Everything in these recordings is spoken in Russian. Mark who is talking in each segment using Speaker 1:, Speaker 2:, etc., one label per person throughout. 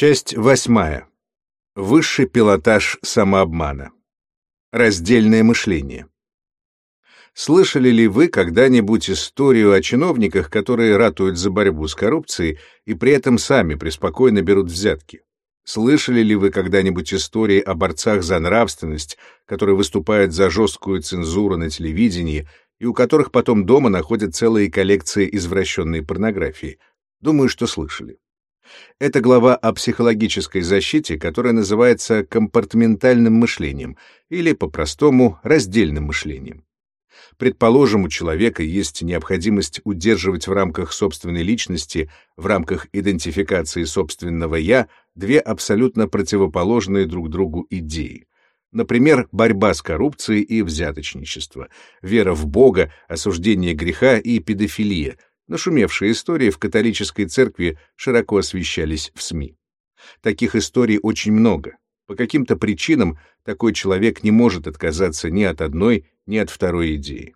Speaker 1: Часть восьмая. Высший пилотаж самообмана. Раздельное мышление. Слышали ли вы когда-нибудь историю о чиновниках, которые ратуют за борьбу с коррупцией и при этом сами преспокойно берут взятки? Слышали ли вы когда-нибудь истории о борцах за нравственность, которые выступают за жесткую цензуру на телевидении и у которых потом дома находят целые коллекции извращенной порнографии? Думаю, что слышали. Это глава о психологической защите, которая называется компартментальным мышлением или, по-простому, раздельным мышлением. Предположим, у человека есть необходимость удерживать в рамках собственной личности, в рамках идентификации собственного «я» две абсолютно противоположные друг другу идеи. Например, борьба с коррупцией и взяточничество, вера в Бога, осуждение греха и педофилия, Нашумевшие истории в католической церкви широко освещались в СМИ. Таких историй очень много. По каким-то причинам такой человек не может отказаться ни от одной, ни от второй идеи.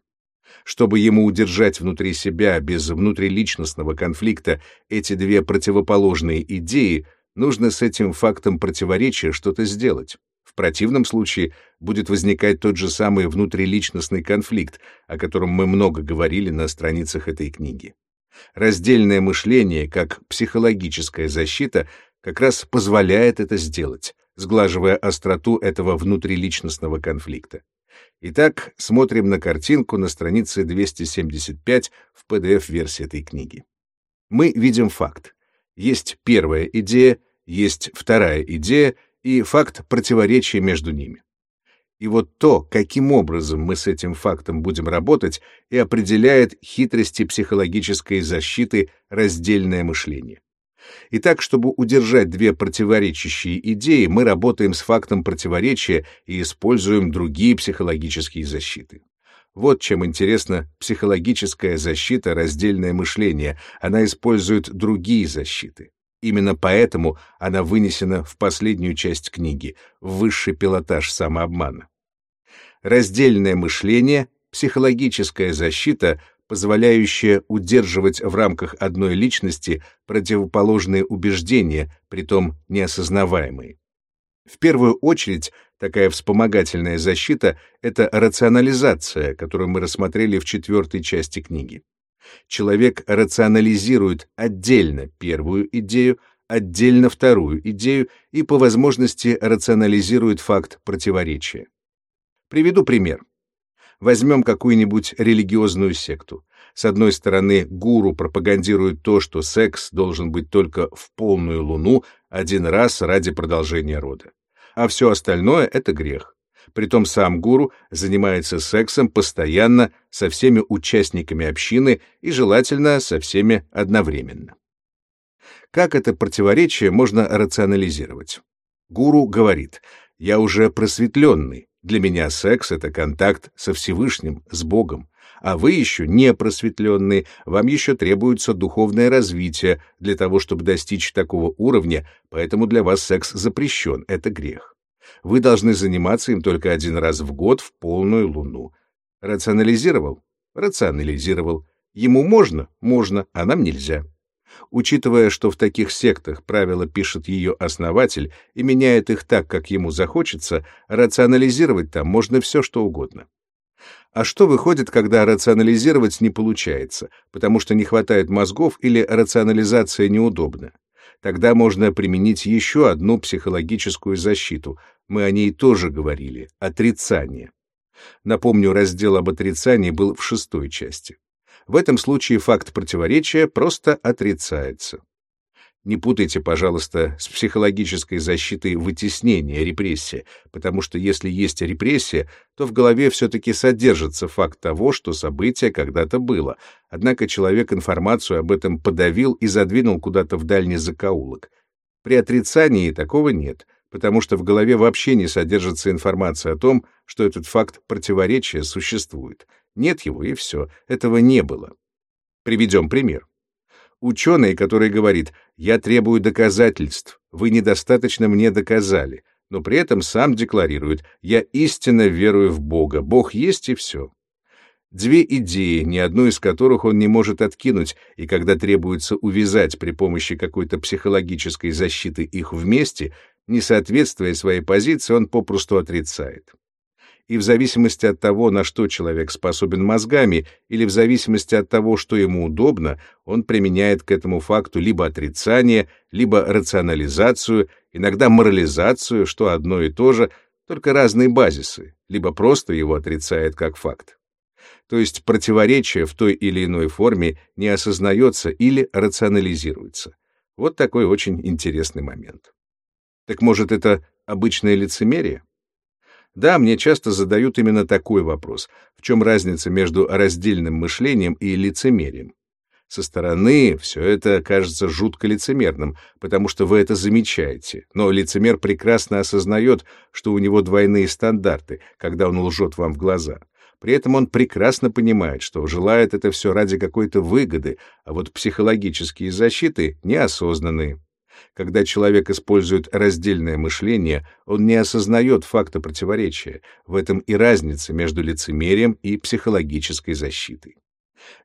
Speaker 1: Чтобы ему удержать внутри себя без внутриличностного конфликта эти две противоположные идеи, нужно с этим фактом противоречия что-то сделать. В противном случае будет возникать тот же самый внутриличностный конфликт, о котором мы много говорили на страницах этой книги. Раздельное мышление, как психологическая защита, как раз позволяет это сделать, сглаживая остроту этого внутриличностного конфликта. Итак, смотрим на картинку на странице 275 в PDF-версии этой книги. Мы видим факт. Есть первая идея, есть вторая идея и факт противоречия между ними. И вот то, каким образом мы с этим фактом будем работать, и определяет хитрости психологической защиты раздельное мышление. Итак, чтобы удержать две противоречащие идеи, мы работаем с фактом противоречия и используем другие психологические защиты. Вот чем интересна психологическая защита раздельное мышление. Она использует другие защиты. Именно поэтому она вынесена в последнюю часть книги, высший пилотаж самообмана. Раздельное мышление — психологическая защита, позволяющая удерживать в рамках одной личности противоположные убеждения, притом неосознаваемые. В первую очередь, такая вспомогательная защита — это рационализация, которую мы рассмотрели в четвертой части книги. Человек рационализирует отдельно первую идею, отдельно вторую идею и по возможности рационализирует факт противоречия. Приведу пример. Возьмем какую-нибудь религиозную секту. С одной стороны, гуру пропагандирует то, что секс должен быть только в полную луну один раз ради продолжения рода. А все остальное — это грех. Притом сам гуру занимается сексом постоянно со всеми участниками общины и желательно со всеми одновременно. Как это противоречие можно рационализировать? Гуру говорит, я уже просветленный, для меня секс — это контакт со Всевышним, с Богом. А вы еще не просветленные, вам еще требуется духовное развитие для того, чтобы достичь такого уровня, поэтому для вас секс запрещен, это грех. Вы должны заниматься им только один раз в год в полную луну. Рационализировал? Рационализировал. Ему можно? Можно, а нам нельзя. Учитывая, что в таких сектах правила пишет ее основатель и меняет их так, как ему захочется, рационализировать там можно все, что угодно. А что выходит, когда рационализировать не получается, потому что не хватает мозгов или рационализация неудобна? Тогда можно применить еще одну психологическую защиту. Мы о ней тоже говорили — отрицание. Напомню, раздел об отрицании был в шестой части. В этом случае факт противоречия просто отрицается. Не путайте, пожалуйста, с психологической защитой вытеснения, репрессия, потому что если есть репрессия, то в голове все-таки содержится факт того, что событие когда-то было, однако человек информацию об этом подавил и задвинул куда-то в дальний закоулок. При отрицании такого нет, потому что в голове вообще не содержится информация о том, что этот факт противоречия существует. Нет его, и все. Этого не было. Приведем пример. Ученый, который говорит «я требую доказательств, вы недостаточно мне доказали», но при этом сам декларирует «я истинно верую в Бога, Бог есть и все». Две идеи, ни одну из которых он не может откинуть, и когда требуется увязать при помощи какой-то психологической защиты их вместе, не соответствуя своей позиции, он попросту отрицает. И в зависимости от того, на что человек способен мозгами, или в зависимости от того, что ему удобно, он применяет к этому факту либо отрицание, либо рационализацию, иногда морализацию, что одно и то же, только разные базисы, либо просто его отрицает как факт то есть противоречие в той или иной форме не осознается или рационализируется. Вот такой очень интересный момент. Так может, это обычное лицемерие? Да, мне часто задают именно такой вопрос. В чем разница между раздельным мышлением и лицемерием? Со стороны все это кажется жутко лицемерным, потому что вы это замечаете. Но лицемер прекрасно осознает, что у него двойные стандарты, когда он лжет вам в глаза. При этом он прекрасно понимает, что желает это все ради какой-то выгоды, а вот психологические защиты неосознанные. Когда человек использует раздельное мышление, он не осознает факта противоречия. В этом и разница между лицемерием и психологической защитой.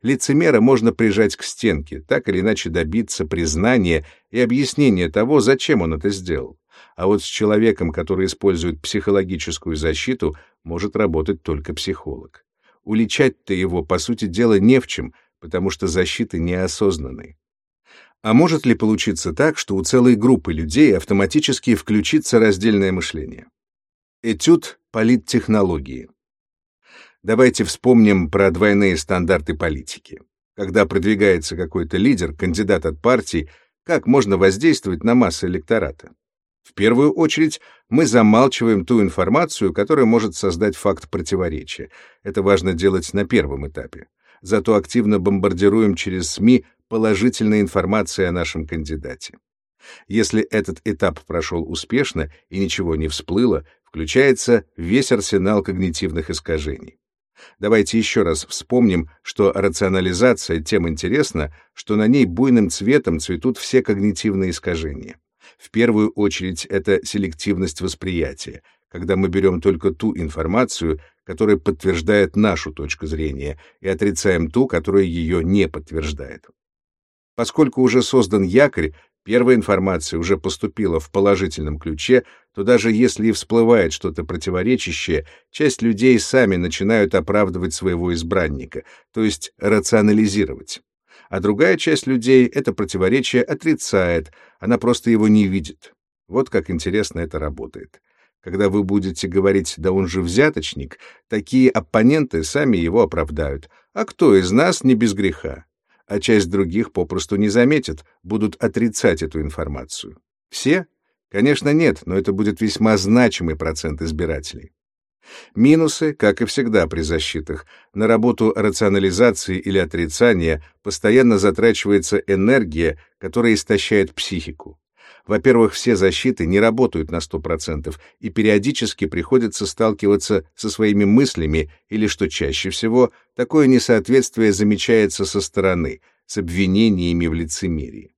Speaker 1: Лицемера можно прижать к стенке, так или иначе добиться признания и объяснения того, зачем он это сделал. А вот с человеком, который использует психологическую защиту, может работать только психолог. Уличать-то его, по сути дела, не в чем, потому что защиты неосознанной. А может ли получиться так, что у целой группы людей автоматически включится раздельное мышление? Этюд политтехнологии. Давайте вспомним про двойные стандарты политики. Когда продвигается какой-то лидер, кандидат от партии, как можно воздействовать на массы электората? В первую очередь, мы замалчиваем ту информацию, которая может создать факт противоречия. Это важно делать на первом этапе. Зато активно бомбардируем через СМИ положительной информацией о нашем кандидате. Если этот этап прошел успешно и ничего не всплыло, включается весь арсенал когнитивных искажений. Давайте еще раз вспомним, что рационализация тем интересна, что на ней буйным цветом цветут все когнитивные искажения. В первую очередь это селективность восприятия, когда мы берем только ту информацию, которая подтверждает нашу точку зрения, и отрицаем ту, которая ее не подтверждает. Поскольку уже создан якорь, первая информация уже поступила в положительном ключе, то даже если и всплывает что-то противоречащее, часть людей сами начинают оправдывать своего избранника, то есть рационализировать а другая часть людей это противоречие отрицает, она просто его не видит. Вот как интересно это работает. Когда вы будете говорить «да он же взяточник», такие оппоненты сами его оправдают. А кто из нас не без греха? А часть других попросту не заметит, будут отрицать эту информацию. Все? Конечно, нет, но это будет весьма значимый процент избирателей. Минусы, как и всегда при защитах, на работу рационализации или отрицания постоянно затрачивается энергия, которая истощает психику. Во-первых, все защиты не работают на 100%, и периодически приходится сталкиваться со своими мыслями, или, что чаще всего, такое несоответствие замечается со стороны, с обвинениями в лицемерии.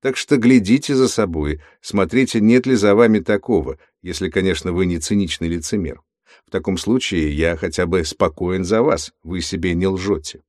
Speaker 1: Так что глядите за собой, смотрите, нет ли за вами такого, если, конечно, вы не циничный лицемер. В таком случае я хотя бы спокоен за вас, вы себе не лжете.